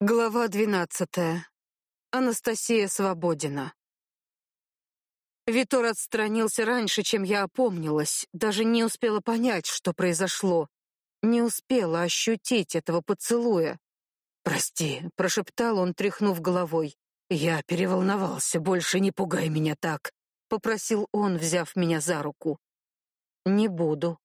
Глава двенадцатая. Анастасия Свободина. Витор отстранился раньше, чем я опомнилась, даже не успела понять, что произошло, не успела ощутить этого поцелуя. «Прости», — прошептал он, тряхнув головой. «Я переволновался, больше не пугай меня так», — попросил он, взяв меня за руку. «Не буду».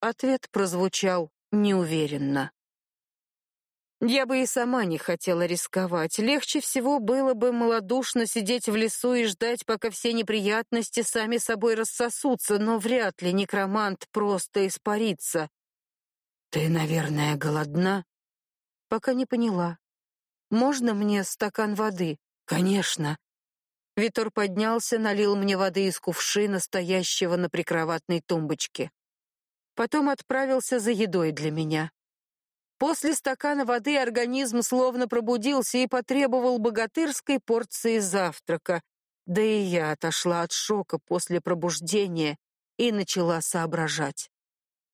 Ответ прозвучал неуверенно. Я бы и сама не хотела рисковать. Легче всего было бы малодушно сидеть в лесу и ждать, пока все неприятности сами собой рассосутся, но вряд ли некромант просто испарится. Ты, наверное, голодна? Пока не поняла. Можно мне стакан воды? Конечно. Витор поднялся, налил мне воды из кувшина, стоящего на прикроватной тумбочке. Потом отправился за едой для меня. После стакана воды организм словно пробудился и потребовал богатырской порции завтрака. Да и я отошла от шока после пробуждения и начала соображать.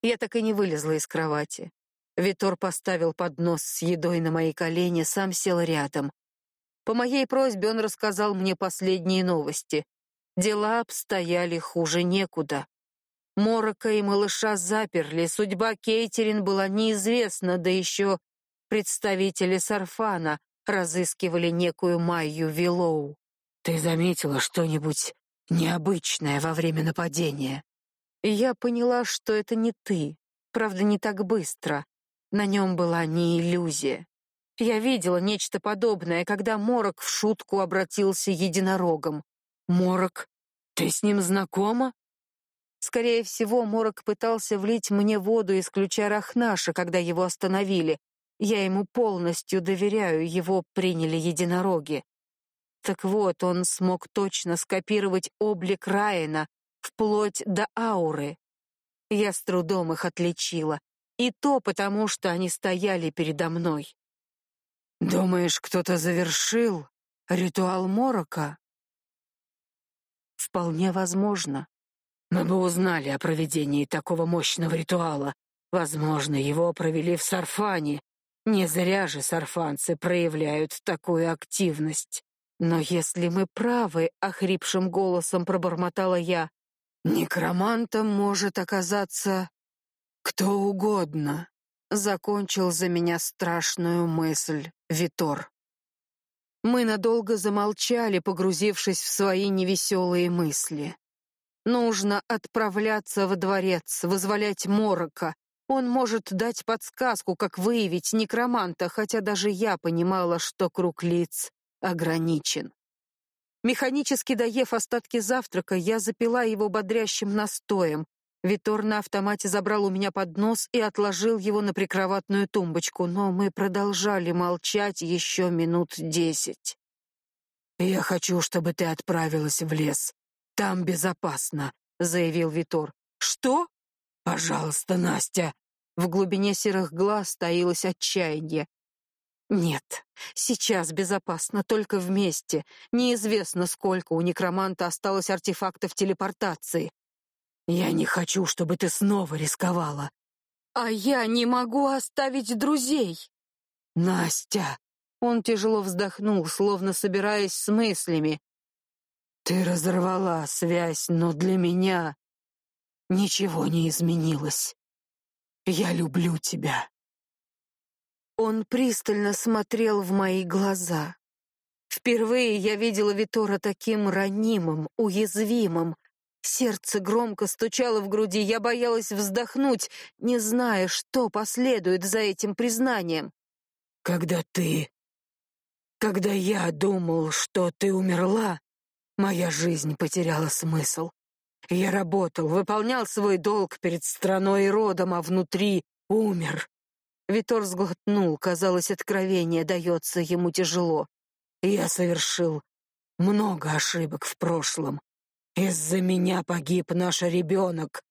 Я так и не вылезла из кровати. Витор поставил поднос с едой на мои колени, сам сел рядом. По моей просьбе он рассказал мне последние новости. Дела обстояли хуже некуда. Морока и малыша заперли, судьба Кейтерин была неизвестна, да еще представители Сарфана разыскивали некую Майю Виллоу. «Ты заметила что-нибудь необычное во время нападения?» Я поняла, что это не ты, правда, не так быстро. На нем была не иллюзия. Я видела нечто подобное, когда Морок в шутку обратился единорогом. «Морок, ты с ним знакома?» Скорее всего, Морок пытался влить мне воду из ключа Рахнаша, когда его остановили. Я ему полностью доверяю, его приняли единороги. Так вот, он смог точно скопировать облик Райана, вплоть до ауры. Я с трудом их отличила. И то потому, что они стояли передо мной. «Думаешь, кто-то завершил ритуал Морока?» «Вполне возможно. Мы бы узнали о проведении такого мощного ритуала. Возможно, его провели в Сарфане. Не зря же сарфанцы проявляют такую активность. Но если мы правы, охрипшим голосом пробормотала я, некромантом может оказаться кто угодно. Закончил за меня страшную мысль Витор. Мы надолго замолчали, погрузившись в свои невеселые мысли. Нужно отправляться во дворец, вызволять Морока. Он может дать подсказку, как выявить некроманта, хотя даже я понимала, что круг лиц ограничен. Механически доев остатки завтрака, я запила его бодрящим настоем. Витор на автомате забрал у меня поднос и отложил его на прикроватную тумбочку, но мы продолжали молчать еще минут десять. «Я хочу, чтобы ты отправилась в лес», там безопасно, заявил Витор. Что? Пожалуйста, Настя. В глубине серых глаз таилось отчаяние. Нет, сейчас безопасно только вместе. Неизвестно, сколько у некроманта осталось артефактов телепортации. Я не хочу, чтобы ты снова рисковала. А я не могу оставить друзей. Настя, он тяжело вздохнул, словно собираясь с мыслями. Ты разорвала связь, но для меня ничего не изменилось. Я люблю тебя. Он пристально смотрел в мои глаза. Впервые я видела Витора таким ранимым, уязвимым. Сердце громко стучало в груди, я боялась вздохнуть, не зная, что последует за этим признанием. Когда ты... Когда я думал, что ты умерла, Моя жизнь потеряла смысл. Я работал, выполнял свой долг перед страной и родом, а внутри умер. Витор сглотнул, казалось, откровение дается ему тяжело. Я совершил много ошибок в прошлом. Из-за меня погиб наш ребенок.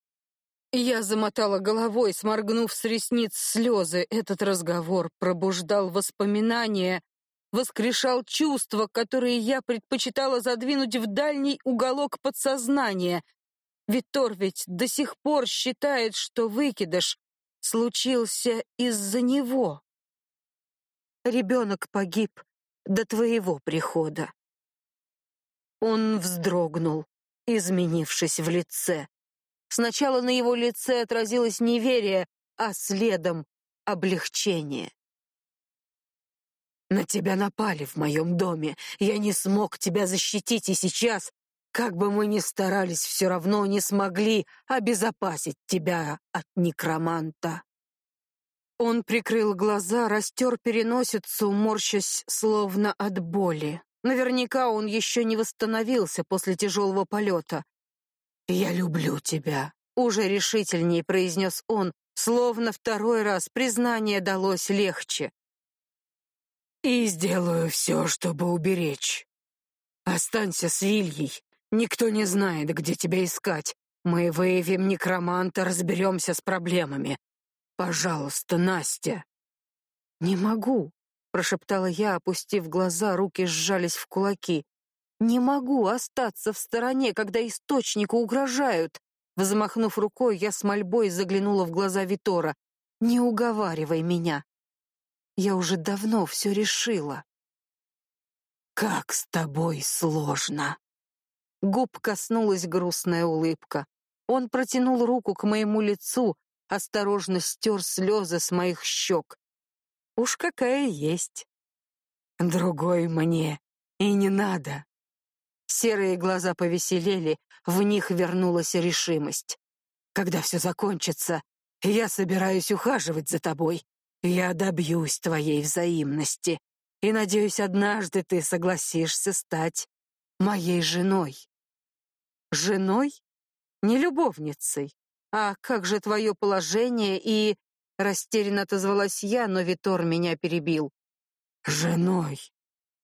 Я замотала головой, сморгнув с ресниц слезы. Этот разговор пробуждал воспоминания воскрешал чувства, которые я предпочитала задвинуть в дальний уголок подсознания. Витор ведь до сих пор считает, что выкидыш случился из-за него. Ребенок погиб до твоего прихода. Он вздрогнул, изменившись в лице. Сначала на его лице отразилось неверие, а следом — облегчение. На тебя напали в моем доме. Я не смог тебя защитить, и сейчас, как бы мы ни старались, все равно не смогли обезопасить тебя от некроманта. Он прикрыл глаза, растер переносицу, морщась словно от боли. Наверняка он еще не восстановился после тяжелого полета. «Я люблю тебя», — уже решительнее произнес он, словно второй раз признание далось легче. И сделаю все, чтобы уберечь. Останься с Вильей. Никто не знает, где тебя искать. Мы выявим некроманта, разберемся с проблемами. Пожалуйста, Настя. Не могу, прошептала я, опустив глаза, руки сжались в кулаки. Не могу остаться в стороне, когда источнику угрожают. Взмахнув рукой, я с мольбой заглянула в глаза Витора. Не уговаривай меня. Я уже давно все решила. Как с тобой сложно. Губ коснулась грустная улыбка. Он протянул руку к моему лицу, осторожно стер слезы с моих щек. Уж какая есть. Другой мне и не надо. Серые глаза повеселели, в них вернулась решимость. Когда все закончится, я собираюсь ухаживать за тобой, я добьюсь твоей взаимности и надеюсь, однажды ты согласишься стать моей женой. Женой? Не любовницей. А как же твое положение и растерянно отозвалась я, но Витор меня перебил. Женой,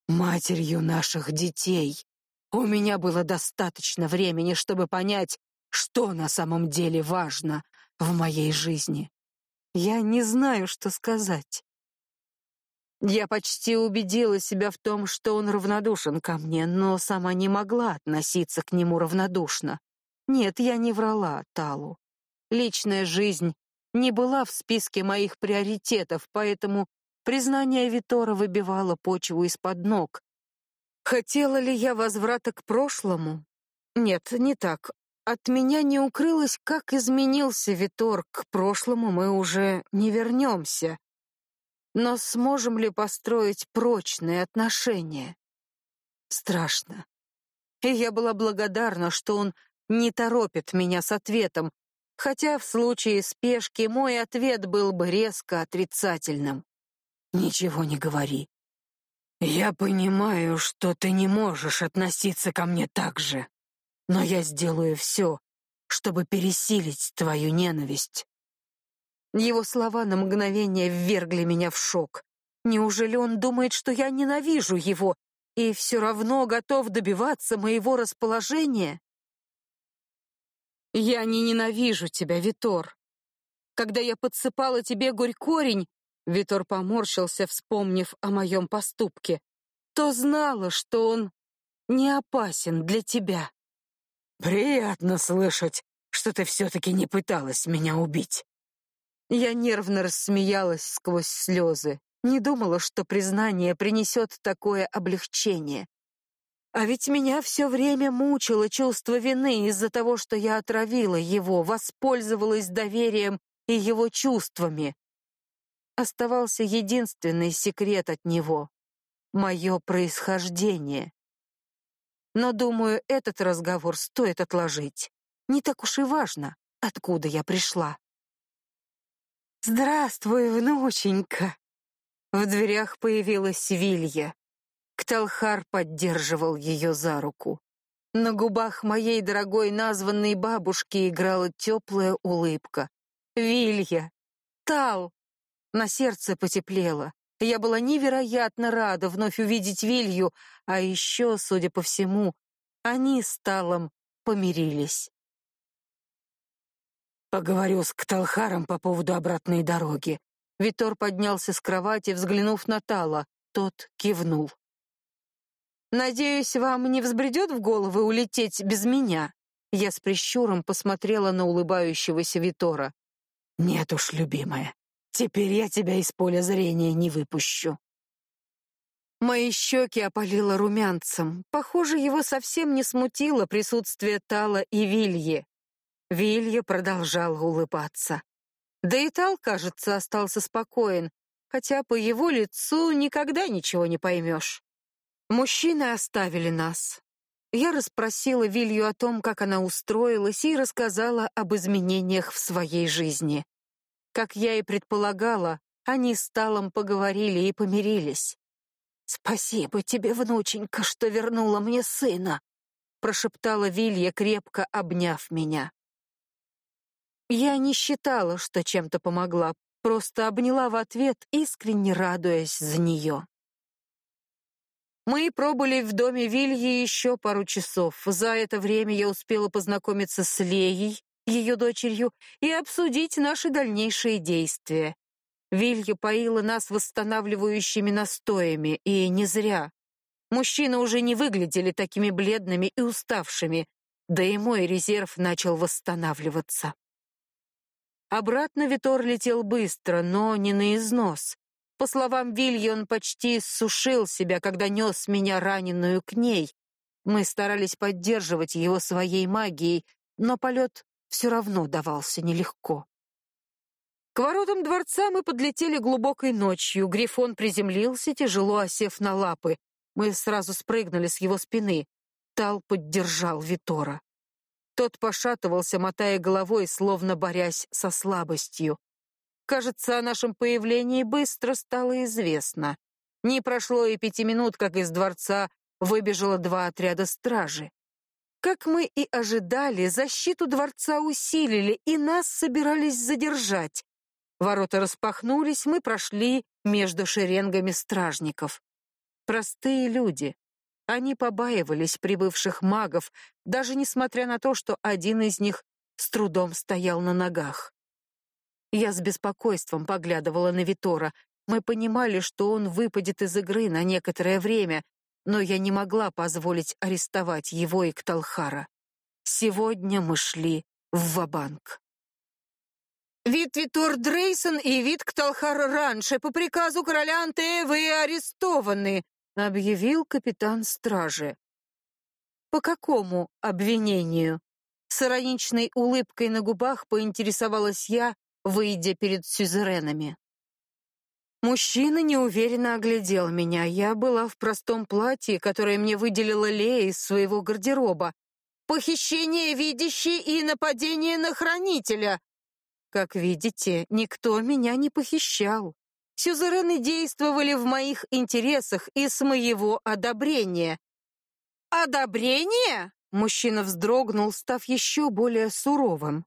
матерью наших детей. У меня было достаточно времени, чтобы понять, что на самом деле важно в моей жизни. Я не знаю, что сказать. Я почти убедила себя в том, что он равнодушен ко мне, но сама не могла относиться к нему равнодушно. Нет, я не врала Талу. Личная жизнь не была в списке моих приоритетов, поэтому признание Витора выбивало почву из-под ног. Хотела ли я возврата к прошлому? Нет, не так. От меня не укрылось, как изменился Витор. К прошлому мы уже не вернемся. Но сможем ли построить прочные отношения? Страшно. И я была благодарна, что он не торопит меня с ответом, хотя в случае спешки мой ответ был бы резко отрицательным. Ничего не говори. Я понимаю, что ты не можешь относиться ко мне так же но я сделаю все, чтобы пересилить твою ненависть. Его слова на мгновение ввергли меня в шок. Неужели он думает, что я ненавижу его и все равно готов добиваться моего расположения? Я не ненавижу тебя, Витор. Когда я подсыпала тебе горькорень, Витор поморщился, вспомнив о моем поступке, то знала, что он не опасен для тебя. Приятно слышать, что ты все-таки не пыталась меня убить. Я нервно рассмеялась сквозь слезы. Не думала, что признание принесет такое облегчение. А ведь меня все время мучило чувство вины из-за того, что я отравила его, воспользовалась доверием и его чувствами. Оставался единственный секрет от него — мое происхождение. Но, думаю, этот разговор стоит отложить. Не так уж и важно, откуда я пришла. «Здравствуй, внученька!» В дверях появилась Вилья. Кталхар поддерживал ее за руку. На губах моей дорогой названной бабушки играла теплая улыбка. «Вилья! Тал!» На сердце потеплело. Я была невероятно рада вновь увидеть Вилью, а еще, судя по всему, они с Талом помирились. Поговорю с Кталхаром по поводу обратной дороги. Витор поднялся с кровати, взглянув на Тала. тот кивнул. «Надеюсь, вам не взбредет в голову улететь без меня?» Я с прищуром посмотрела на улыбающегося Витора. «Нет уж, любимая, теперь я тебя из поля зрения не выпущу». Мои щеки опалило румянцем. Похоже, его совсем не смутило присутствие Тала и Вильи. Вилья продолжал улыбаться. Да и Тал, кажется, остался спокоен, хотя по его лицу никогда ничего не поймешь. Мужчины оставили нас. Я расспросила Вилью о том, как она устроилась, и рассказала об изменениях в своей жизни. Как я и предполагала, они с Талом поговорили и помирились. «Спасибо тебе, внученька, что вернула мне сына», прошептала Вилья, крепко обняв меня. Я не считала, что чем-то помогла, просто обняла в ответ, искренне радуясь за нее. Мы пробыли в доме Вильи еще пару часов. За это время я успела познакомиться с Леей, ее дочерью, и обсудить наши дальнейшие действия. Вилья поила нас восстанавливающими настоями, и не зря. Мужчины уже не выглядели такими бледными и уставшими, да и мой резерв начал восстанавливаться. Обратно Витор летел быстро, но не на износ. По словам Вильи, он почти сушил себя, когда нес меня раненую к ней. Мы старались поддерживать его своей магией, но полет все равно давался нелегко. К воротам дворца мы подлетели глубокой ночью. Грифон приземлился, тяжело осев на лапы. Мы сразу спрыгнули с его спины. Тал поддержал Витора. Тот пошатывался, мотая головой, словно борясь со слабостью. Кажется, о нашем появлении быстро стало известно. Не прошло и пяти минут, как из дворца выбежало два отряда стражи. Как мы и ожидали, защиту дворца усилили, и нас собирались задержать. Ворота распахнулись, мы прошли между шеренгами стражников. Простые люди. Они побаивались прибывших магов, даже несмотря на то, что один из них с трудом стоял на ногах. Я с беспокойством поглядывала на Витора. Мы понимали, что он выпадет из игры на некоторое время, но я не могла позволить арестовать его и Кталхара. Сегодня мы шли в ва-банк. Вид Витор Дрейсон и вид Кталхар раньше по приказу короля Антея вы арестованы, объявил капитан стражи. По какому обвинению? С ироничной улыбкой на губах поинтересовалась я, выйдя перед сюзеренами. Мужчина неуверенно оглядел меня. Я была в простом платье, которое мне выделила Лея из своего гардероба. Похищение видящей и нападение на хранителя. Как видите, никто меня не похищал. Сюзерены действовали в моих интересах и с моего одобрения. Одобрение? Мужчина вздрогнул, став еще более суровым.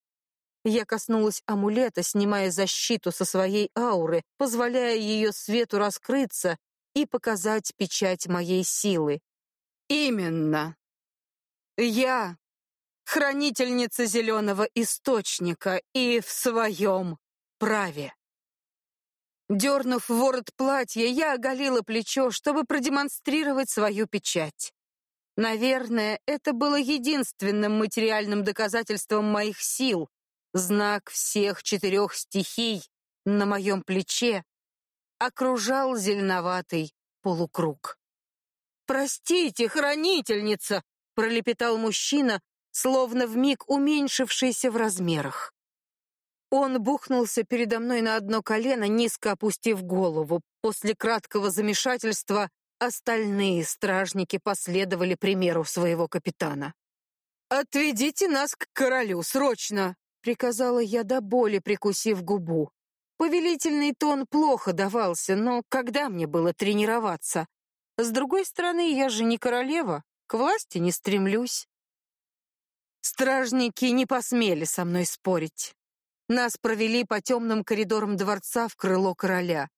Я коснулась амулета, снимая защиту со своей ауры, позволяя ее свету раскрыться и показать печать моей силы. Именно. Я хранительница зеленого источника и в своем праве. Дернув ворот платья, я оголила плечо, чтобы продемонстрировать свою печать. Наверное, это было единственным материальным доказательством моих сил, Знак всех четырех стихий на моем плече окружал зеленоватый полукруг. «Простите, хранительница!» — пролепетал мужчина, словно вмиг уменьшившийся в размерах. Он бухнулся передо мной на одно колено, низко опустив голову. После краткого замешательства остальные стражники последовали примеру своего капитана. «Отведите нас к королю, срочно!» Приказала я до боли, прикусив губу. Повелительный тон плохо давался, но когда мне было тренироваться? С другой стороны, я же не королева, к власти не стремлюсь. Стражники не посмели со мной спорить. Нас провели по темным коридорам дворца в крыло короля.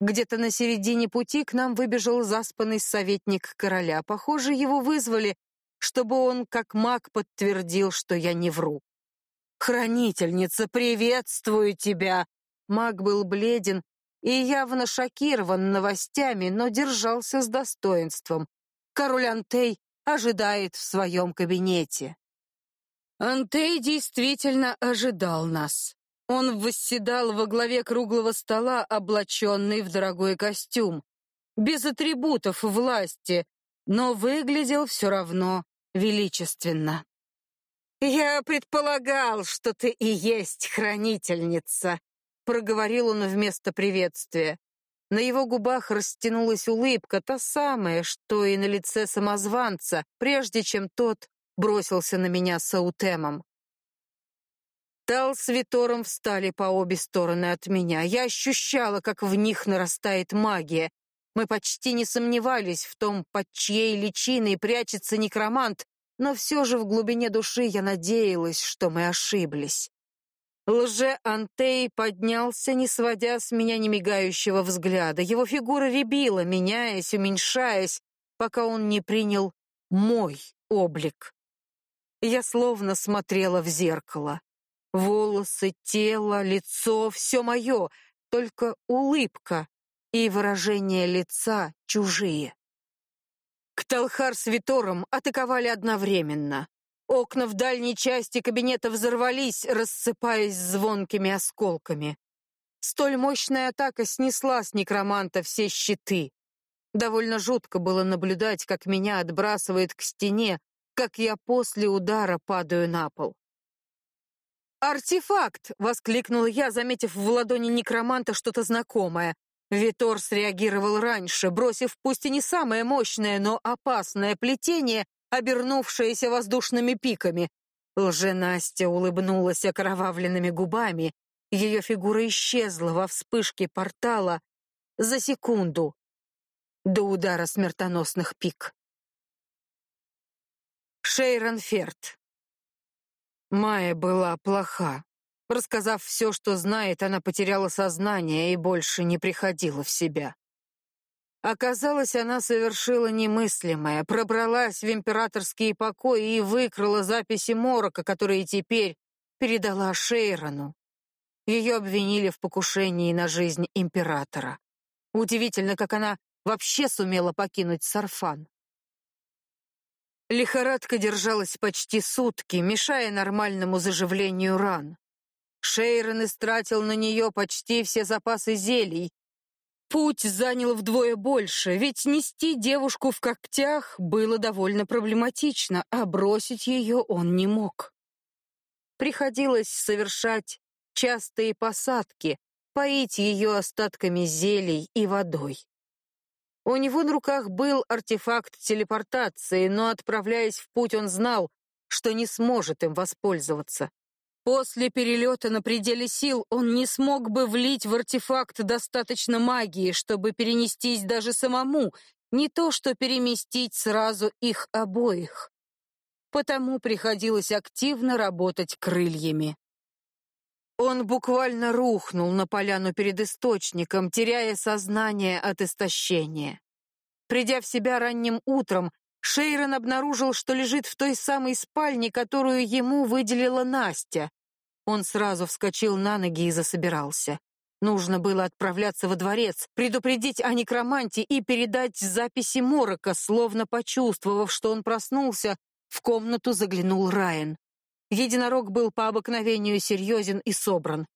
Где-то на середине пути к нам выбежал заспанный советник короля. Похоже, его вызвали, чтобы он, как маг, подтвердил, что я не вру. «Хранительница, приветствую тебя!» Маг был бледен, и явно шокирован новостями, но держался с достоинством. Король Антей ожидает в своем кабинете. Антей действительно ожидал нас. Он восседал во главе круглого стола, облаченный в дорогой костюм, без атрибутов власти, но выглядел все равно величественно. «Я предполагал, что ты и есть хранительница», — проговорил он вместо приветствия. На его губах растянулась улыбка, та самая, что и на лице самозванца, прежде чем тот бросился на меня с аутемом. Тал с Витором встали по обе стороны от меня. Я ощущала, как в них нарастает магия. Мы почти не сомневались в том, под чьей личиной прячется некромант, но все же в глубине души я надеялась, что мы ошиблись. Лже-Антей поднялся, не сводя с меня немигающего взгляда. Его фигура рябила, меняясь, уменьшаясь, пока он не принял мой облик. Я словно смотрела в зеркало. Волосы, тело, лицо — все мое, только улыбка и выражение лица чужие. Кталхар с Витором атаковали одновременно. Окна в дальней части кабинета взорвались, рассыпаясь звонкими осколками. Столь мощная атака снесла с некроманта все щиты. Довольно жутко было наблюдать, как меня отбрасывает к стене, как я после удара падаю на пол. «Артефакт!» — воскликнула я, заметив в ладони некроманта что-то знакомое. Витор среагировал раньше, бросив пусть и не самое мощное, но опасное плетение, обернувшееся воздушными пиками. Лже-Настя улыбнулась окровавленными губами. Ее фигура исчезла во вспышке портала за секунду до удара смертоносных пик. Шейрон Ферд Майя была плоха. Рассказав все, что знает, она потеряла сознание и больше не приходила в себя. Оказалось, она совершила немыслимое, пробралась в императорские покои и выкрала записи Морока, которые теперь передала Шейрону. Ее обвинили в покушении на жизнь императора. Удивительно, как она вообще сумела покинуть Сарфан. Лихорадка держалась почти сутки, мешая нормальному заживлению ран. Шейрон истратил на нее почти все запасы зелий. Путь занял вдвое больше, ведь нести девушку в когтях было довольно проблематично, а бросить ее он не мог. Приходилось совершать частые посадки, поить ее остатками зелий и водой. У него на руках был артефакт телепортации, но, отправляясь в путь, он знал, что не сможет им воспользоваться. После перелета на пределе сил он не смог бы влить в артефакт достаточно магии, чтобы перенестись даже самому, не то что переместить сразу их обоих. Потому приходилось активно работать крыльями. Он буквально рухнул на поляну перед источником, теряя сознание от истощения. Придя в себя ранним утром, Шейрон обнаружил, что лежит в той самой спальне, которую ему выделила Настя. Он сразу вскочил на ноги и засобирался. Нужно было отправляться во дворец, предупредить о некроманте и передать записи Морока, словно почувствовав, что он проснулся, в комнату заглянул Райан. Единорог был по обыкновению серьезен и собран.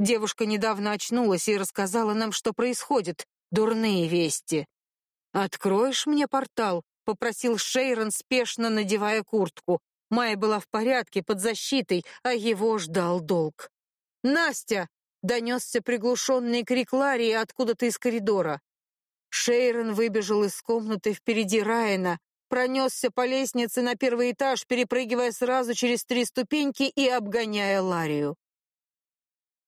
Девушка недавно очнулась и рассказала нам, что происходит. Дурные вести. «Откроешь мне портал?» — попросил Шейрон, спешно надевая куртку. Майя была в порядке, под защитой, а его ждал долг. «Настя!» — донесся приглушенный крик Ларии откуда-то из коридора. Шейрон выбежал из комнаты впереди Райана, пронесся по лестнице на первый этаж, перепрыгивая сразу через три ступеньки и обгоняя Ларию.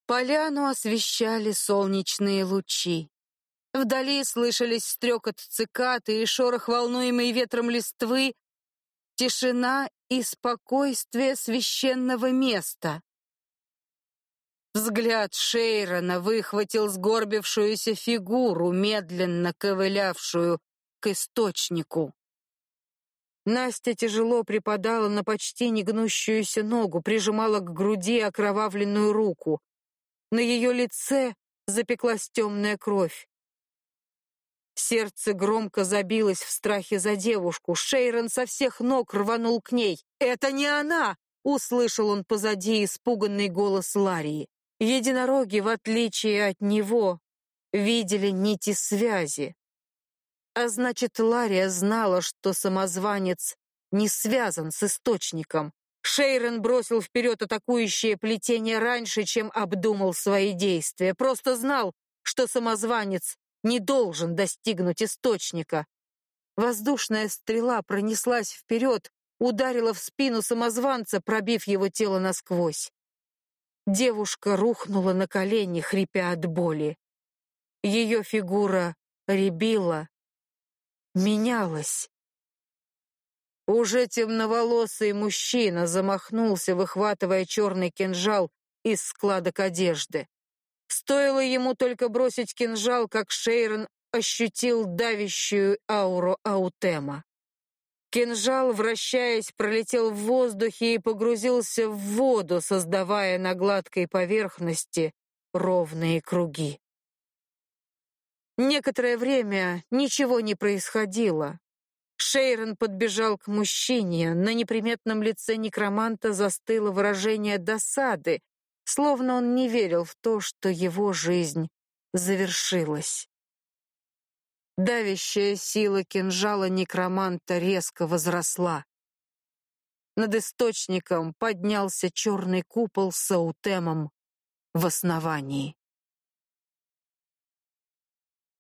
Поляну освещали солнечные лучи. Вдали слышались стрекот цикады и шорох волнуемой ветром листвы, тишина и спокойствие священного места. Взгляд Шейрона выхватил сгорбившуюся фигуру, медленно ковылявшую к источнику. Настя тяжело припадала на почти негнущуюся ногу, прижимала к груди окровавленную руку. На ее лице запеклась темная кровь. Сердце громко забилось в страхе за девушку. Шейрон со всех ног рванул к ней. «Это не она!» — услышал он позади испуганный голос Ларии. Единороги, в отличие от него, видели нити связи. А значит, Лария знала, что самозванец не связан с источником. Шейрон бросил вперед атакующее плетение раньше, чем обдумал свои действия. Просто знал, что самозванец не должен достигнуть источника. Воздушная стрела пронеслась вперед, ударила в спину самозванца, пробив его тело насквозь. Девушка рухнула на колени, хрипя от боли. Ее фигура рябила, менялась. Уже темноволосый мужчина замахнулся, выхватывая черный кинжал из складок одежды. Стоило ему только бросить кинжал, как Шейрон ощутил давящую ауру Аутема. Кинжал, вращаясь, пролетел в воздухе и погрузился в воду, создавая на гладкой поверхности ровные круги. Некоторое время ничего не происходило. Шейрон подбежал к мужчине. На неприметном лице некроманта застыло выражение досады, словно он не верил в то, что его жизнь завершилась. Давящая сила кинжала некроманта резко возросла. Над источником поднялся черный купол с аутемом в основании.